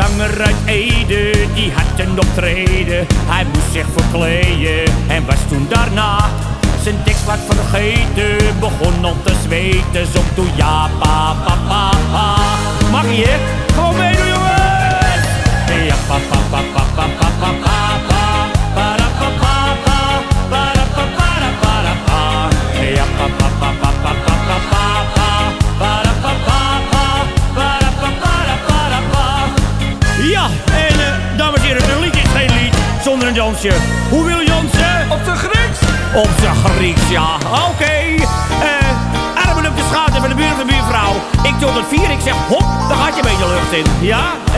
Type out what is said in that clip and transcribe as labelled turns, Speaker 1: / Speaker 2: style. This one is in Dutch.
Speaker 1: zanger uit Ede, die had een optreden. Hij moest zich verkleden en was toen daarna zijn tekst wat vergeten. Begon om te zweten, zong toen ja, pa Pa, pa. Ja, pa, pa, pa, pa, pa, pa, pa, pa, pa. Para, pa, pa, pa. Para, pa, para, para, pa. Ja, pa, pa, pa, pa, pa, pa, pa, pa, pa. Para, pa, pa, pa. Para, pa, para, para, pa. Ja, en eh, dames en heren, een liedje is geen lied zonder een dansje. Hoe wil je dansen?
Speaker 2: Op de Grieks!
Speaker 1: Op zijn Grieks, ja. Oké. Eh, saying, yeah.